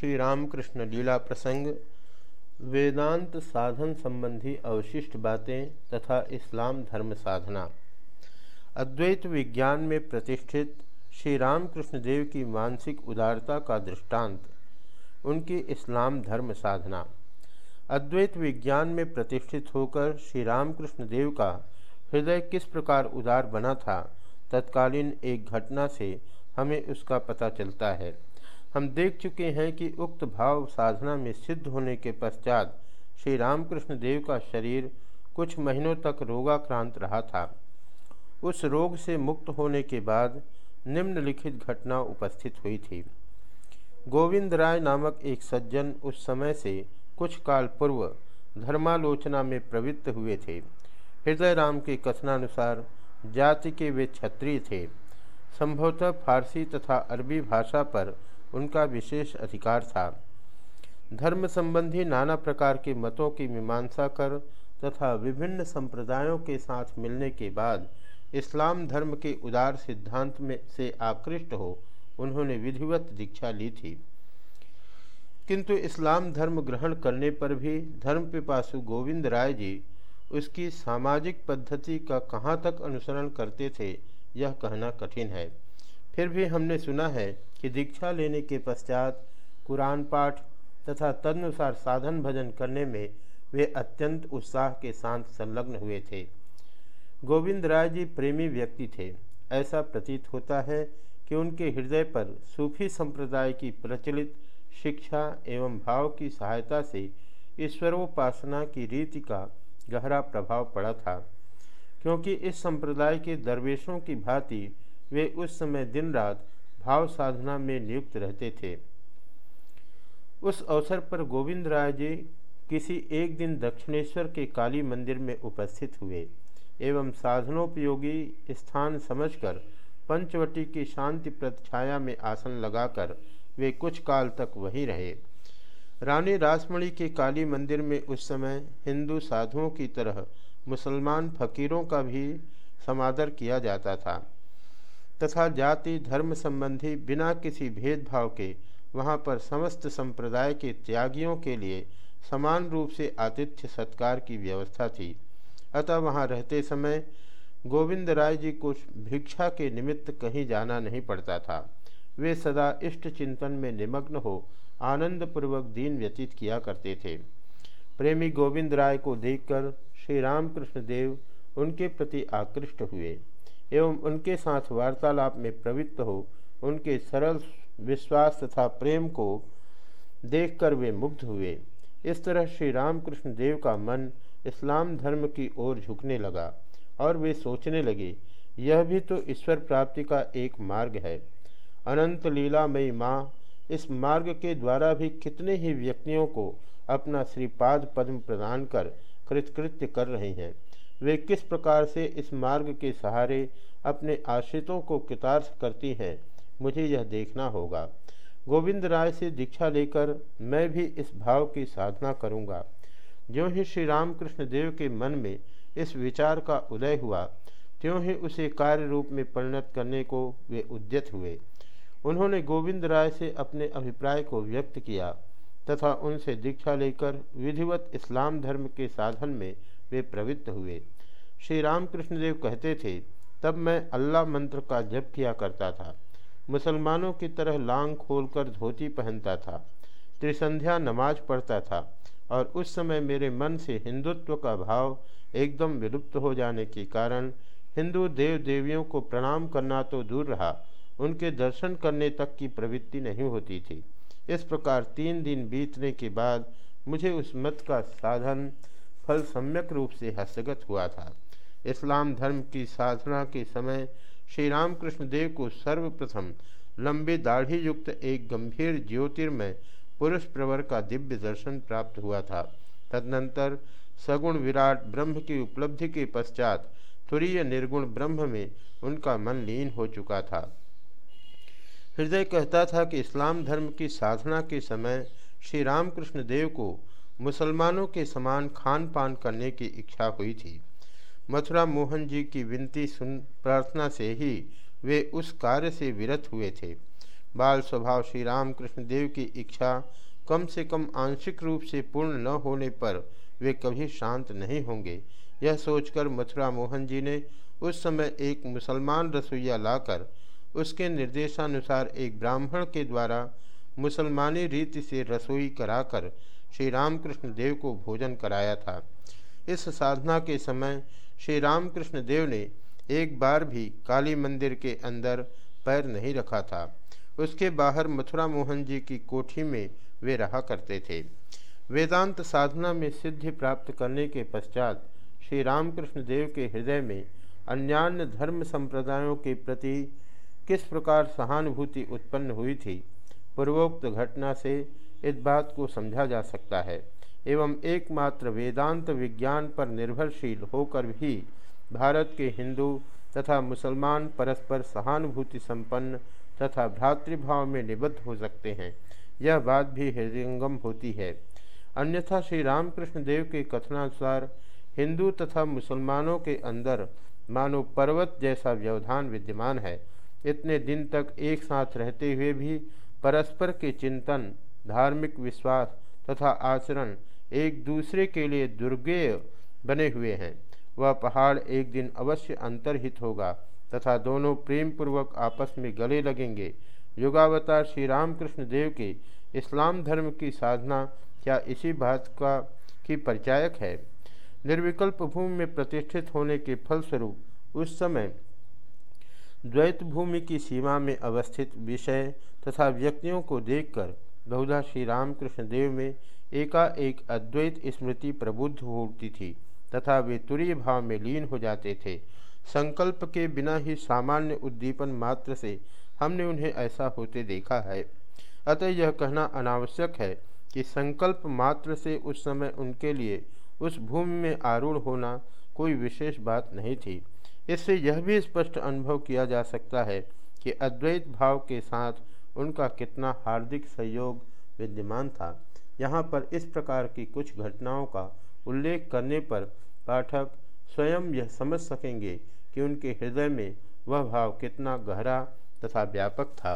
श्री रामकृष्ण लीला प्रसंग, वेदांत साधन संबंधी अवशिष्ट बातें तथा इस्लाम धर्म साधना। अद्वैत विज्ञान में प्रतिष्ठित श्री रामकृष्ण देव की मानसिक उदारता का दृष्टांत, उनकी इस्लाम धर्म साधना। अद्वैत विज्ञान में प्रतिष्ठित होकर श्री रामकृष्ण देव का हृदय किस प्रकार उदार बना था, तत्कालीन एक घटना से हमें उसका पता चलता है। हम देख चुके हैं कि उक्त भाव साधना में सिद्ध होने के पश्चात श्री रामकृष्ण देव का शरीर कुछ महीनों तक रोगाक्रांत रहा था। उस रोग से मुक्त होने के बाद निम्नलिखित घटना उपस्थित हुई थी। गोविंद राय नामक एक सज्जन उस समय से कुछ काल पूर्व धर्मालोचना में प्रवृत्त हुए थे। हृदय राम के कथनानुसार जाति के वे क्षत्रिय थे। संभवतः फारसी तथा अरबी भाषा पर उनका विशेष अधिकार था। धर्म संबंधी नाना प्रकार के मतों की मीमांसा कर तथा विभिन्न संप्रदायों के साथ मिलने के बाद इस्लाम धर्म के उदार सिद्धांत में से आकृष्ट हो, उन्होंने विधिवत दीक्षा ली थी। किंतु इस्लाम धर्म ग्रहण करने पर भी धर्म पिपासु गोविंद राय जी उसकी सामाजिक पद्धति का कहाँ तक अनुसरण करते थे, यह कहना कठिन है। फिर भी हमने सुना है कि दीक्षा लेने के पश्चात कुरान पाठ तथा तदनुसार साधन भजन करने में वे अत्यंत उत्साह के साथ संलग्न हुए थे। गोविंद राय जी प्रेमी व्यक्ति थे। ऐसा प्रतीत होता है कि उनके हृदय पर सूफी संप्रदाय की प्रचलित शिक्षा एवं भाव की सहायता से ईश्वरोपासना की रीति का गहरा प्रभाव पड़ा था, क्योंकि इस संप्रदाय के दरवेशों की भांति वे उस समय दिन रात भाव साधना में नियुक्त रहते थे। उस अवसर पर गोविंद राय जी किसी एक दिन दक्षिणेश्वर के काली मंदिर में उपस्थित हुए एवं साधनोपयोगी स्थान समझकर पंचवटी की शांति छाया में आसन लगाकर वे कुछ काल तक वहीं रहे। रानी रासमणी के काली मंदिर में उस समय हिंदू साधुओं की तरह मुसलमान फकीरों का भी समादर किया जाता था। तथा जाति, धर्म संबंधी बिना किसी भेदभाव के वहाँ पर समस्त संप्रदाय के त्यागियों के लिए समान रूप से आतिथ्य सत्कार की व्यवस्था थी। अतः वहाँ रहते समय गोविंद राय जी को भिक्षा के निमित्त कहीं जाना नहीं पड़ता था। वे सदा इष्ट चिंतन में निमग्न हो आनंदपूर्वक दिन व्यतीत किया करते थे। प्रेमी गोविंद राय को देखकर श्री रामकृष्ण देव उनके प्रति आकृष्ट हुए। एवं उनके साथ वार्तालाप में प्रवृत्त हो, उनके सरल विश्वास तथा प्रेम को देखकर वे मुग्ध हुए। इस तरह श्री रामकृष्ण देव का मन इस्लाम धर्म की ओर झुकने लगा और वे सोचने लगे, यह भी तो ईश्वर प्राप्ति का एक मार्ग है। अनंत लीलामयी माँ, इस मार्ग के द्वारा भी कितने ही व्यक्तियों को अपना श्रीपाद पद्म प्रदान कर कृतकृत्य कर रहे हैं। वे किस प्रकार से इस मार्ग के सहारे अपने आश्रितों को कृतार्थ करती हैं, मुझे यह देखना होगा। गोविंद राय से दीक्षा लेकर मैं भी इस भाव की साधना करूँगा। जो ही श्री रामकृष्ण देव के मन में इस विचार का उदय हुआ, त्यों ही उसे कार्य रूप में परिणत करने को वे उद्यत हुए। उन्होंने गोविंद राय से अपने अभिप्राय को व्यक्त किया, तथा उनसे दीक्षा लेकर विधिवत इस्लाम धर्म के साधन में वे प्रवृत्त हुए। श्री रामकृष्ण देव कहते थे, तब मैं अल्लाह मंत्र का जप किया करता था। मुसलमानों की तरह लांग खोलकर धोती पहनता था, त्रिसंध्या नमाज़ पढ़ता था और उस समय मेरे मन से हिंदुत्व का भाव एकदम विलुप्त हो जाने के कारण हिंदू देव देवियों को प्रणाम करना तो दूर रहा। उनके दर्शन करने तक की प्रवृत्ति नहीं होती थी। इस प्रकार तीन दिन बीतने के बाद मुझे उस मत का साधन फल सम्यक रूप से हस्तगत हुआ था। इस्लाम धर्म की साधना के समय श्री रामकृष्ण देव को सर्वप्रथम लंबे दाढ़ी युक्त एक गंभीर ज्योतिर्मय पुरुष प्रवर का दिव्य दर्शन प्राप्त हुआ था। तदनंतर सगुण विराट ब्रह्म की उपलब्धि के पश्चात तुरीय निर्गुण ब्रह्म में उनका मन लीन हो चुका था। हृदय कहता था कि इस्लाम धर्म की साधना के समय श्री रामकृष्ण देव को मुसलमानों के समान खान पान करने की इच्छा हुई थी। मथुरा मोहन जी की विनती सुन, प्रार्थना से ही वे उस कार्य से विरत हुए थे। बाल स्वभाव श्री रामकृष्ण देव की इच्छा कम से कम आंशिक रूप से पूर्ण न होने पर वे कभी शांत नहीं होंगे। यह सोचकर मथुरा मोहन जी ने उस समय एक मुसलमान रसोईया लाकर उसके निर्देशानुसार एक ब्राह्मण के द्वारा मुसलमानी रीति से रसोई कराकर श्री रामकृष्ण देव को भोजन कराया था। इस साधना के समय श्री रामकृष्ण देव ने एक बार भी काली मंदिर के अंदर पैर नहीं रखा था। उसके बाहर मथुरा मोहन जी की कोठी में वे रहा करते थे। वेदांत साधना में सिद्धि प्राप्त करने के पश्चात श्री रामकृष्ण देव के हृदय में अन्यान्य धर्म संप्रदायों के प्रति किस प्रकार सहानुभूति उत्पन्न हुई थी, पूर्वोक्त घटना से इस बात को समझा जा सकता है। एवं एकमात्र वेदांत विज्ञान पर निर्भरशील होकर भी भारत के हिंदू तथा मुसलमान परस्पर सहानुभूति संपन्न तथा भ्रातृभाव में निबद्ध हो सकते हैं। यह बात भी हृदयंगम होती है। अन्यथा श्री रामकृष्ण देव के कथनानुसार हिंदू तथा मुसलमानों के अंदर मानो पर्वत जैसा व्यवधान विद्यमान है। इतने दिन तक एक साथ रहते हुए भी परस्पर के चिंतन धार्मिक विश्वास तथा आचरण एक दूसरे के लिए दुर्गेय बने हुए हैं। वह पहाड़ एक दिन अवश्य अंतर्हित होगा तथा दोनों प्रेम पूर्वक आपस में गले लगेंगे। युगावतार श्री रामकृष्ण देव के इस्लाम धर्म की साधना क्या इसी बात का की परिचायक है? निर्विकल्प भूमि में प्रतिष्ठित होने के फलस्वरूप उस समय द्वैत भूमि की सीमा में अवस्थित विषय तथा व्यक्तियों को देखकर बहुधा श्री रामकृष्ण देव में एकाएक अद्वैत स्मृति प्रबुद्ध होती थी, तथा वे तुरीय भाव में लीन हो जाते थे। संकल्प के बिना ही सामान्य उद्दीपन मात्र से हमने उन्हें ऐसा होते देखा है। अतः यह कहना अनावश्यक है कि संकल्प मात्र से उस समय उनके लिए उस भूमि में आरूढ़ होना कोई विशेष बात नहीं थी। इससे यह भी स्पष्ट अनुभव किया जा सकता है कि अद्वैत भाव के साथ उनका कितना हार्दिक सहयोग विद्यमान था। यहाँ पर इस प्रकार की कुछ घटनाओं का उल्लेख करने पर पाठक स्वयं यह समझ सकेंगे कि उनके हृदय में वह भाव कितना गहरा तथा व्यापक था।